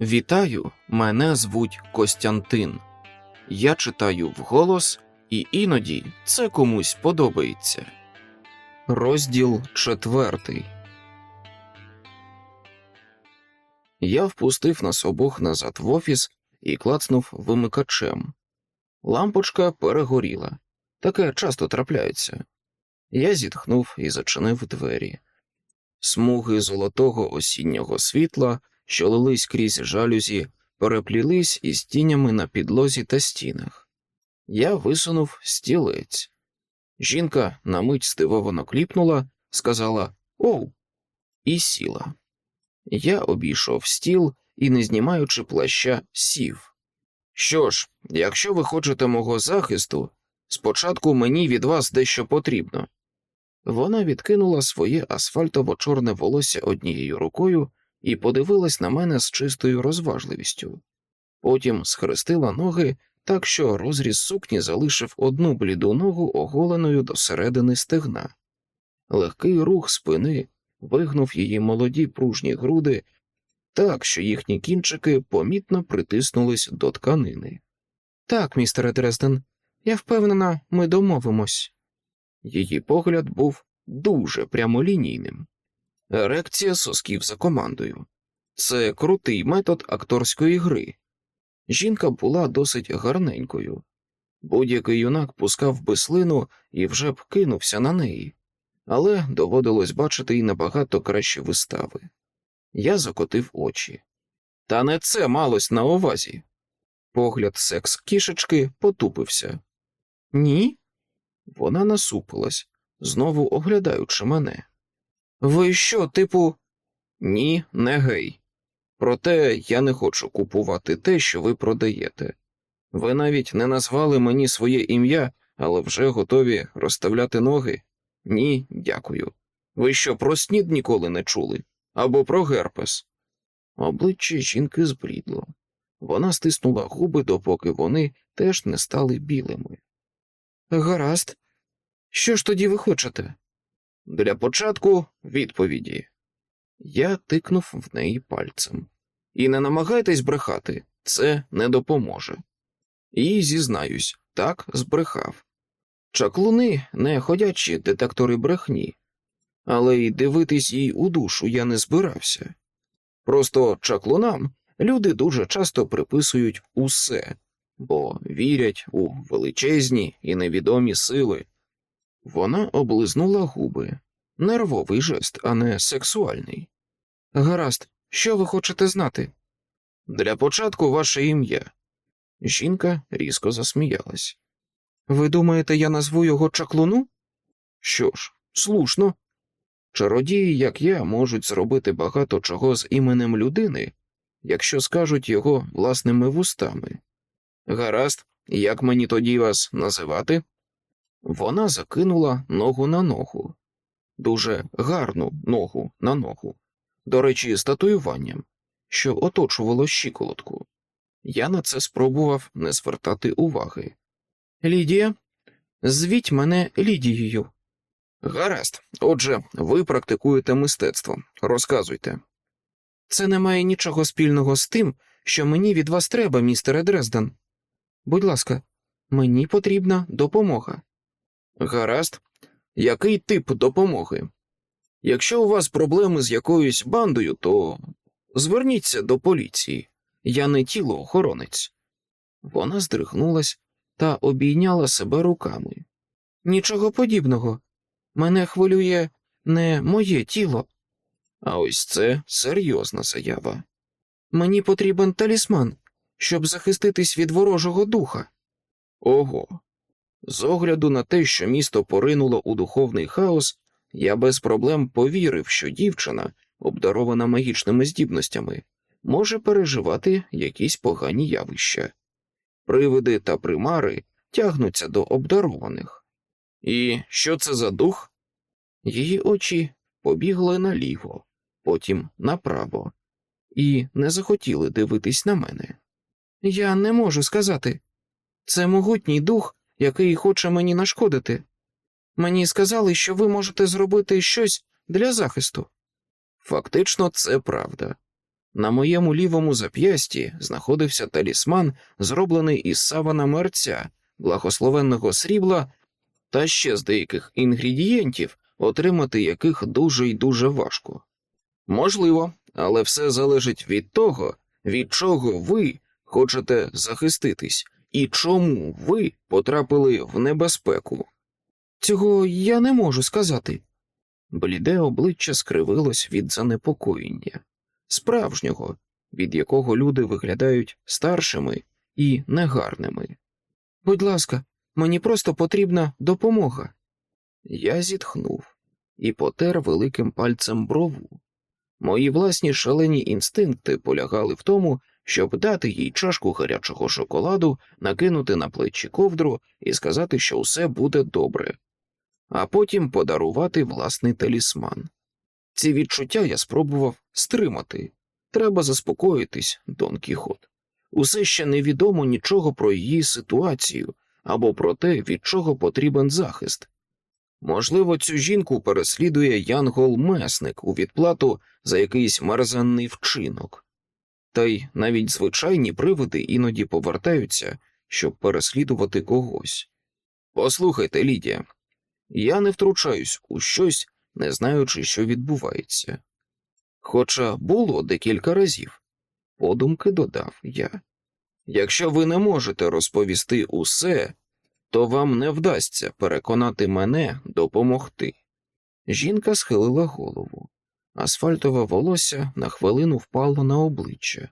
Вітаю, мене звуть Костянтин. Я читаю вголос, і іноді це комусь подобається. Розділ четвертий. Я впустив нас обох назад в офіс і клацнув вимикачем. Лампочка перегоріла. Таке часто трапляється. Я зітхнув і зачинив двері. Смуги золотого осіннього світла, що лились крізь жалюзі, переплілись із тінями на підлозі та стінах. Я висунув стілець. Жінка на мить стивовано кліпнула, сказала Оу, і сіла. Я обійшов стіл і, не знімаючи плаща, сів. Що ж, якщо ви хочете мого захисту, спочатку мені від вас дещо потрібно. Вона відкинула своє асфальтово чорне волосся однією рукою і подивилась на мене з чистою розважливістю. Потім схрестила ноги так, що розріз сукні залишив одну бліду ногу оголеною до середини стегна. Легкий рух спини вигнув її молоді пружні груди так, що їхні кінчики помітно притиснулись до тканини. Так, містере Дрезден, я впевнена, ми домовимось. Її погляд був дуже прямолінійним. Ерекція сосків за командою. Це крутий метод акторської гри. Жінка була досить гарненькою. Будь-який юнак пускав би слину і вже б кинувся на неї, але доводилось бачити й набагато кращі вистави. Я закотив очі. Та не це малось на увазі. Погляд секс кішечки потупився. Ні? Вона насупилась, знову оглядаючи мене. Ви що, типу, ні, не гей. Проте я не хочу купувати те, що ви продаєте. Ви навіть не назвали мені своє ім'я, але вже готові розставляти ноги. Ні, дякую. Ви що, про снід ніколи не чули? Або про герпес? Обличчя жінки збрідло. Вона стиснула губи, допоки вони теж не стали білими. Гаразд, що ж тоді ви хочете? Для початку відповіді. Я тикнув в неї пальцем. І не намагайтесь брехати, це не допоможе. І зізнаюсь, так збрехав. Чаклуни не ходячі детектори брехні, але й дивитись їй у душу я не збирався. Просто чаклунам люди дуже часто приписують усе, бо вірять у величезні і невідомі сили. Вона облизнула губи, нервовий жест, а не сексуальний. Гаразд, що ви хочете знати? Для початку ваше ім'я. Жінка різко засміялась. Ви думаєте, я назву його чаклуну? Що ж, слушно. Чародії, як я, можуть зробити багато чого з іменем людини, якщо скажуть його власними вустами. Гаразд, як мені тоді вас називати? Вона закинула ногу на ногу, дуже гарну ногу на ногу, до речі, з татуюванням, що оточувало щиколотку. Я на це спробував не звертати уваги. Лідія, звіть мене Лідією. Гаразд, отже, ви практикуєте мистецтво. Розказуйте. Це не має нічого спільного з тим, що мені від вас треба, містере Дрезден. Будь ласка, мені потрібна допомога. Гаразд, який тип допомоги? Якщо у вас проблеми з якоюсь бандою, то зверніться до поліції. Я не тілоохоронець. Вона здригнулась та обійняла себе руками. Нічого подібного. Мене хвилює не моє тіло. А ось це серйозна заява. Мені потрібен талісман, щоб захиститись від ворожого духа. Ого. З огляду на те, що місто поринуло у духовний хаос, я без проблем повірив, що дівчина, обдарована магічними здібностями, може переживати якісь погані явища. Привиди та примари тягнуться до обдарованих. І що це за дух? Її очі побігли наліво, потім направо, і не захотіли дивитись на мене. Я не можу сказати. Це могутній дух, який хоче мені нашкодити. Мені сказали, що ви можете зробити щось для захисту. Фактично, це правда. На моєму лівому зап'ясті знаходився талісман, зроблений із савана мерця, благословенного срібла та ще з деяких інгредієнтів, отримати яких дуже й дуже важко. Можливо, але все залежить від того, від чого ви хочете захиститись, і чому ви потрапили в небезпеку. Цього я не можу сказати. Бліде обличчя скривилось від занепокоєння, справжнього, від якого люди виглядають старшими і негарними. Будь ласка, мені просто потрібна допомога. Я зітхнув і потер великим пальцем брову. Мої власні шалені інстинкти полягали в тому, щоб дати їй чашку гарячого шоколаду, накинути на плечі ковдру і сказати, що все буде добре, а потім подарувати власний талісман. Ці відчуття я спробував стримати. Треба заспокоїтись, Дон Кіхот. Усе ще невідомо нічого про її ситуацію або про те, від чого потрібен захист. Можливо, цю жінку переслідує Янгол Месник у відплату за якийсь мерзенний вчинок, та й навіть звичайні привиди іноді повертаються, щоб переслідувати когось. Послухайте, Лідія, я не втручаюсь у щось, не знаючи, що відбувається. Хоча було декілька разів, подумки додав я. Якщо ви не можете розповісти усе, то вам не вдасться переконати мене допомогти. Жінка схилила голову. Асфальтове волосся на хвилину впало на обличчя.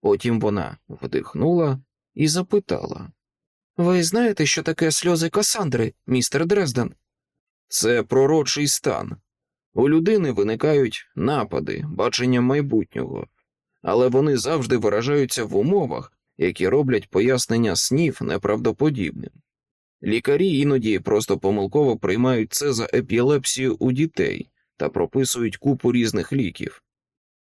Потім вона вдихнула і запитала Ви знаєте, що таке сльози Касандри, містер Дрезден? Це пророчий стан. У людини виникають напади, бачення майбутнього, але вони завжди виражаються в умовах, які роблять пояснення снів неправдоподібним. Лікарі іноді просто помилково приймають це за епілепсію у дітей та прописують купу різних ліків.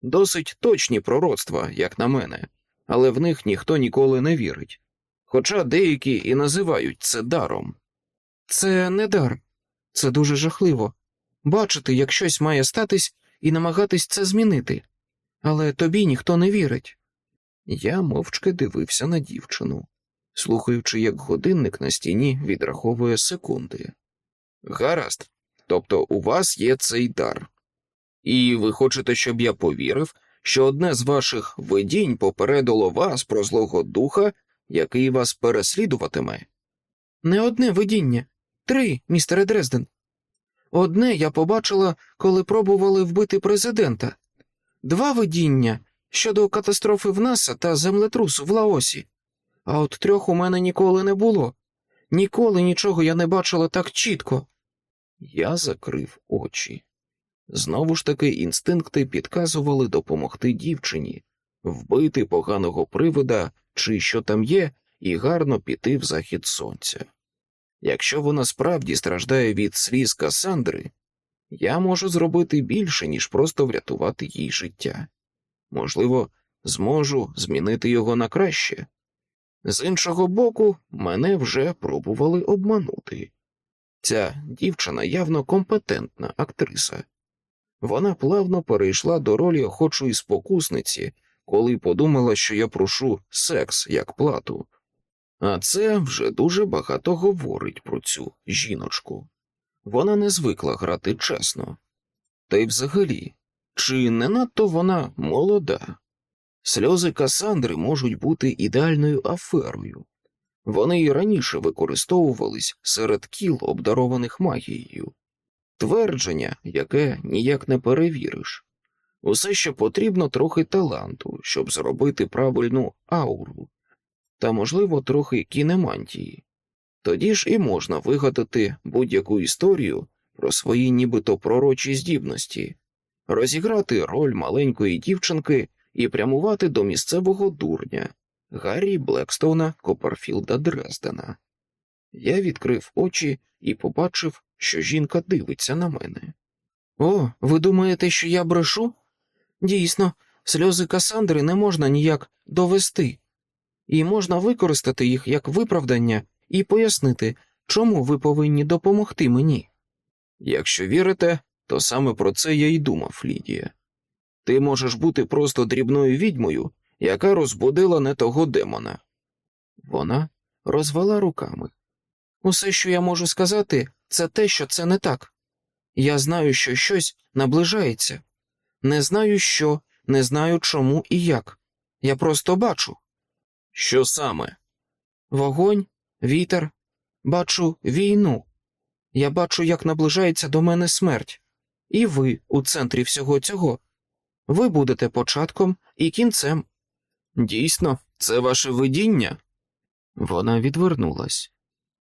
Досить точні пророцтва, як на мене, але в них ніхто ніколи не вірить. Хоча деякі і називають це даром. Це не дар, це дуже жахливо бачити, як щось має статись, і намагатись це змінити, але тобі ніхто не вірить. Я мовчки дивився на дівчину, слухаючи, як годинник на стіні відраховує секунди. Гаразд, тобто у вас є цей дар, і ви хочете, щоб я повірив, що одне з ваших видінь попередило вас про злого духа, який вас переслідуватиме? Не одне видіння, три, містере Дрезден. Одне я побачила, коли пробували вбити президента, два видіння щодо катастрофи в НАСА та землетрусу в Лаосі, а от трьох у мене ніколи не було. Ніколи нічого я не бачила так чітко. Я закрив очі. Знову ж таки, інстинкти підказували допомогти дівчині, вбити поганого привида чи що там є, і гарно піти в захід сонця. Якщо вона справді страждає від сліз Касандри, я можу зробити більше, ніж просто врятувати їй життя. Можливо, зможу змінити його на краще. З іншого боку, мене вже пробували обманути. Ця дівчина явно компетентна актриса. Вона плавно перейшла до ролі охочої спокусниці, коли подумала, що я прошу секс як плату. А це вже дуже багато говорить про цю жіночку. Вона не звикла грати чесно. Та й взагалі, чи не надто вона молода? Сльози Касандри можуть бути ідеальною аферою. Вони і раніше використовувались серед кіл, обдарованих магією, твердження, яке ніяк не перевіриш. Усе ще потрібно трохи таланту, щоб зробити правильну ауру, та, можливо, трохи кінемантії. Тоді ж і можна вигадати будь-яку історію про свої нібито пророчі здібності, розіграти роль маленької дівчинки і прямувати до місцевого дурня Гаррі Блекстоуна Копперфілда Дрездена. Я відкрив очі і побачив, що жінка дивиться на мене. О, ви думаєте, що я брешу? Дійсно, сльози Касандри не можна ніяк довести, і можна використати їх як виправдання і пояснити, чому ви повинні допомогти мені. Якщо вірите, то саме про це я й думав, Лідія. Ти можеш бути просто дрібною відьмою, яка розбудила не того демона. Вона розвела руками. Усе, що я можу сказати, це те, що це не так. Я знаю, що щось наближається. Не знаю, що, не знаю, чому і як. Я просто бачу. Що саме? Вогонь, вітер, бачу війну. Я бачу, як наближається до мене смерть. І ви у центрі всього цього. Ви будете початком і кінцем. Дійсно, це ваше видіння? Вона відвернулась.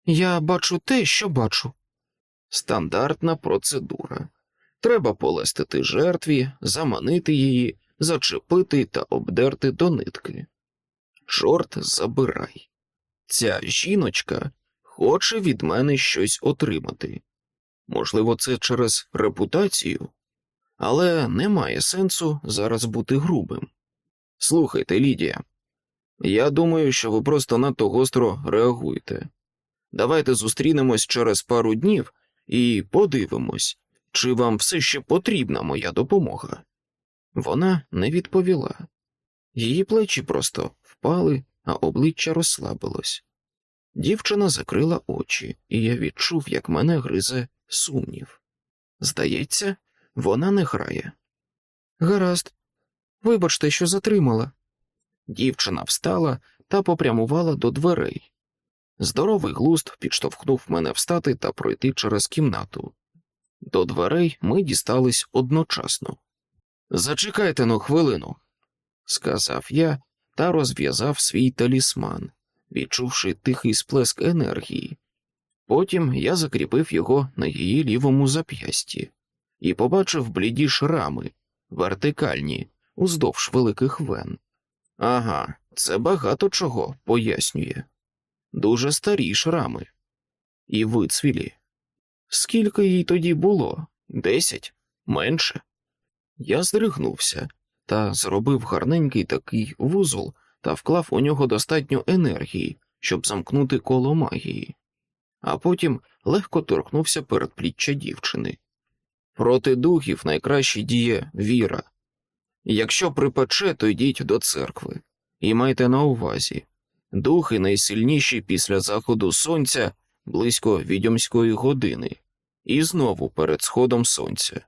Я бачу те, що бачу. Стандартна процедура. Треба полестити жертві, заманити її, зачепити та обдерти до нитки. Чорт забирай. Ця жіночка хоче від мене щось отримати. Можливо, це через репутацію, але немає сенсу зараз бути грубим. Слухайте, Лідія, я думаю, що ви просто надто гостро реагуєте. Давайте зустрінемось через пару днів і подивимось, чи вам все ще потрібна моя допомога. Вона не відповіла. Її плечі просто впали, а обличчя розслабилось. Дівчина закрила очі, і я відчув, як мене гризе сумнів. Здається, вона не грає. Гаразд, вибачте, що затримала. Дівчина встала та попрямувала до дверей. Здоровий глуст підштовхнув мене встати та пройти через кімнату. До дверей ми дістались одночасно. Зачекайте на хвилину, сказав я та розв'язав свій талісман, відчувши тихий сплеск енергії. Потім я закріпив його на її лівому зап'ясті і побачив бліді шрами, вертикальні, уздовж великих вен. Ага, це багато чого пояснює. Дуже старі шрами. І вицвілі. Скільки їй тоді було? Десять? Менше? Я здригнувся та зробив гарненький такий вузол та вклав у нього достатньо енергії, щоб замкнути коло магії, а потім легко торкнувся передпліччя дівчини. Проти духів найкраще діє віра. Якщо припече, то йдіть до церкви. І майте на увазі духи найсильніші після заходу сонця близько відьомської години, і знову перед сходом сонця.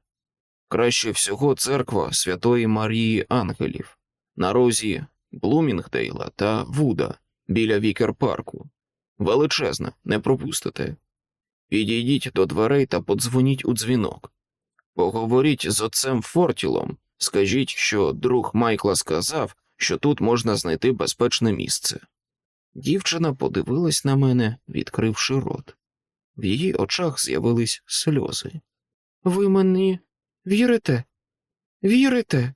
Краще всього церква Святої Марії Ангелів на розі Блумінгдейла та Вуда біля Вікер парку. Величезна, не пропустите. Підійдіть до дверей та подзвоніть у дзвінок. Поговоріть з отцем Фортілом, скажіть, що друг Майкла сказав, що тут можна знайти безпечне місце. Дівчина подивилась на мене, відкривши рот. В її очах з'явились сльози. Ви мені вірите? Вірите?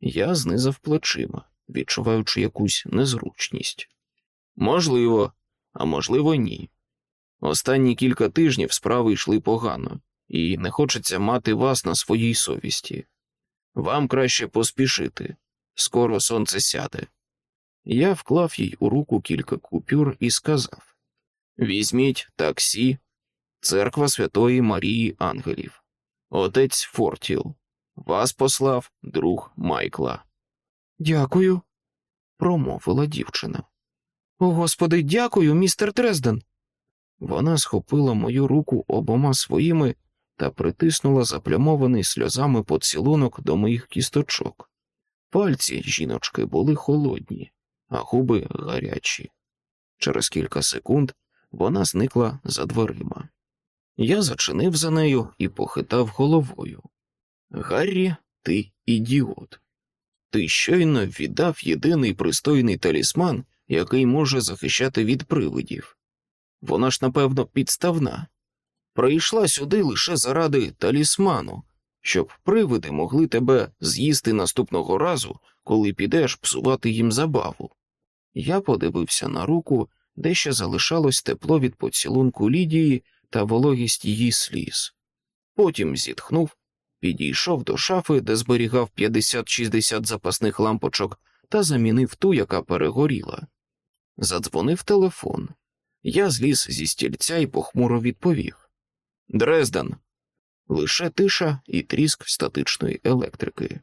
Я знизав плечима, відчуваючи якусь незручність. Можливо, а можливо, ні. Останні кілька тижнів справи йшли погано, і не хочеться мати вас на своїй совісті. Вам краще поспішити, скоро сонце сяде. Я вклав їй у руку кілька купюр і сказав Візьміть таксі, церква Святої Марії Ангелів, отець Фортіл. Вас послав друг Майкла. Дякую, промовила дівчина. О, господи, дякую, містер Дрезден. Вона схопила мою руку обома своїми та притиснула заплямований сльозами поцілунок до моїх кісточок. Пальці жіночки були холодні, а губи гарячі. Через кілька секунд вона зникла за дверима. Я зачинив за нею і похитав головою. Гаррі, ти ідіот. Ти щойно віддав єдиний пристойний талісман, який може захищати від привидів. Вона ж, напевно, підставна. Прийшла сюди лише заради талісману, щоб привиди могли тебе з'їсти наступного разу, коли підеш псувати їм забаву. Я подивився на руку, де ще залишалось тепло від поцілунку Лідії та вологість її сліз. Потім зітхнув, підійшов до шафи, де зберігав 50-60 запасних лампочок, та замінив ту, яка перегоріла. Задзвонив телефон. Я зліз зі стільця і похмуро відповів Дрезден. Лише тиша і тріск статичної електрики.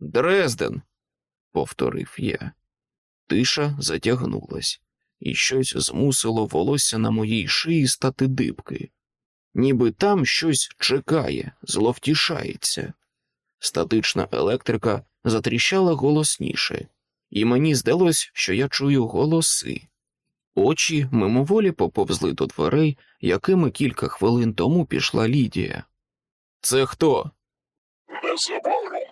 Дрезден, повторив я. Тиша затягнулась, і щось змусило волосся на моїй шиї стати дибки, ніби там щось чекає, зловтішається. Статична електрика затріщала голосніше, і мені здалось, що я чую голоси. Очі мимоволі поповзли до дверей, якими кілька хвилин тому пішла Лідія. Це хто? Незабаром,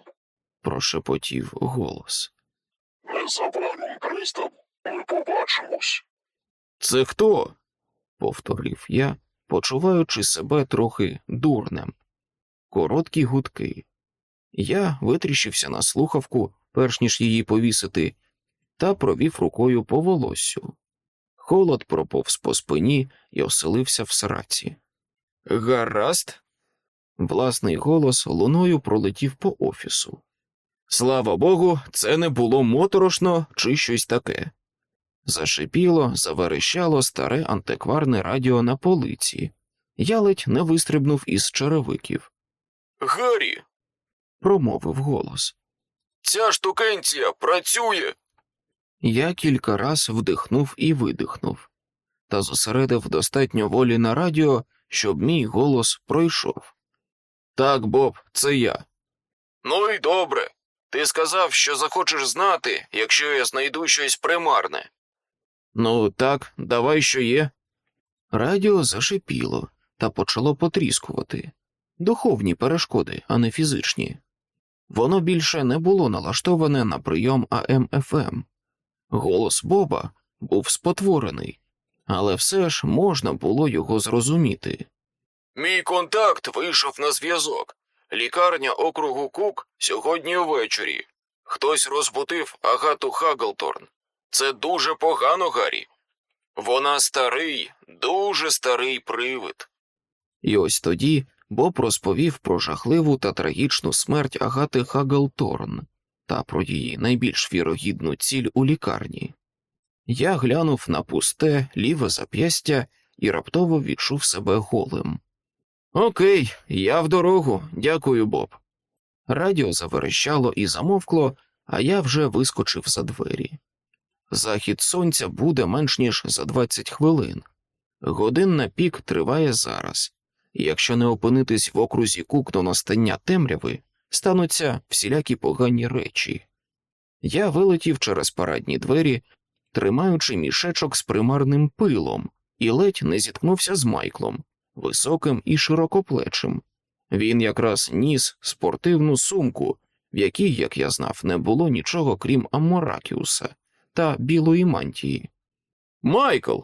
прошепотів голос. незабаром, Крістен, ми побачимось. Це хто? повторив я, почуваючи себе трохи дурнем. Короткі гудки. Я витріщився на слухавку, перш ніж її повісити, та провів рукою по волоссю. Холод проповз по спині і оселився в сраці. Гаразд. Власний голос луною пролетів по офісу. Слава Богу, це не було моторошно чи щось таке. Зашипіло, заверещало старе антикварне радіо на полиці. Я ледь не вистрибнув із черевиків. Гаррі, промовив голос. Ця штукенція працює. Я кілька раз вдихнув і видихнув, та зосередив достатньо волі на радіо, щоб мій голос пройшов. Так, Боб, це я. Ну і добре. Ти сказав, що захочеш знати, якщо я знайду щось примарне. Ну, так, давай що є. Радіо зашипіло та почало потріскувати. Духовні перешкоди, а не фізичні. Воно більше не було налаштоване на прийом АМФМ. Голос Боба був спотворений, але все ж можна було його зрозуміти. Мій контакт вийшов на зв'язок. Лікарня округу Кук сьогодні увечері. Хтось розбудив Агату Хаглторн. Це дуже погано, Гаррі. Вона старий, дуже старий привид. І ось тоді Боб розповів про жахливу та трагічну смерть Агати Хаглторн та про її найбільш вірогідну ціль у лікарні. Я глянув на пусте ліве зап'ястя і раптово відчув себе голим. Окей, я в дорогу, дякую, Боб. Радіо заверещало і замовкло, а я вже вискочив за двері. Захід сонця буде менш ніж за 20 хвилин. Годинна пік триває зараз, і якщо не опинитись в окрузі кук до настання темряви, стануться всілякі погані речі. Я вилетів через парадні двері, тримаючи мішечок з примарним пилом, і ледь не зіткнувся з Майклом, високим і широкоплечим. Він якраз ніс спортивну сумку, в якій, як я знав, не було нічого крім Амморакіуса та білої мантії. Майкл.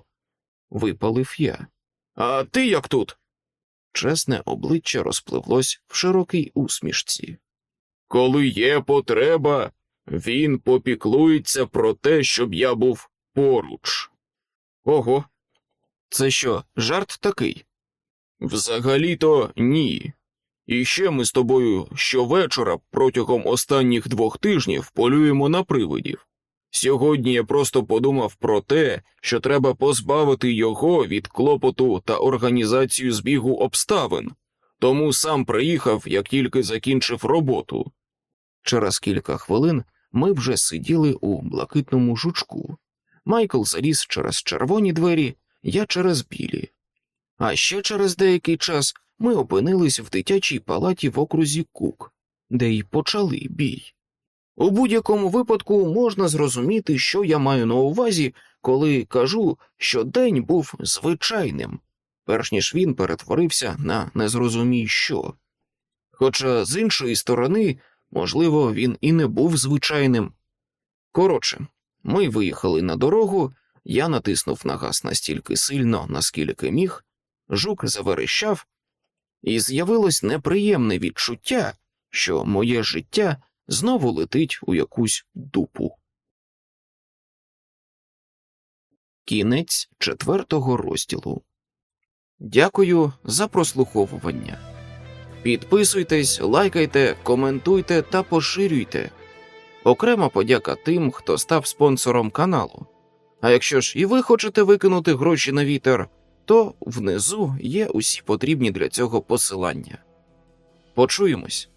випалив я. А ти як тут? Чесне обличчя розпливлось в широкій усмішці. Коли є потреба, він попіклується про те, щоб я був поруч. Ого, це що, жарт такий? Взагалі-то ні. І ще ми з тобою щовечора протягом останніх двох тижнів полюємо на привидів. Сьогодні я просто подумав про те, що треба позбавити його від клопоту та організацію збігу обставин, тому сам приїхав, як тільки закінчив роботу. Через кілька хвилин ми вже сиділи у блакитному жучку. Майкл заліз через червоні двері, я через білі. А ще через деякий час ми опинились в дитячій палаті в окрузі Кук, де й почали бій. У будь-якому випадку можна зрозуміти, що я маю на увазі, коли кажу, що день був звичайним, перш ніж він перетворився на незрозумій що. Хоча з іншої сторони, можливо, він і не був звичайним. Коротше, ми виїхали на дорогу, я натиснув на газ настільки сильно, наскільки міг, жук заверещав, і з'явилось неприємне відчуття, що моє життя знову летить у якусь дупу. Кінець четвертого розділу. Дякую за прослуховування. Підписуйтесь, лайкайте, коментуйте та поширюйте. Окрема подяка тим, хто став спонсором каналу. А якщо ж і ви хочете викинути гроші на вітер, то внизу є усі потрібні для цього посилання. Почуємось.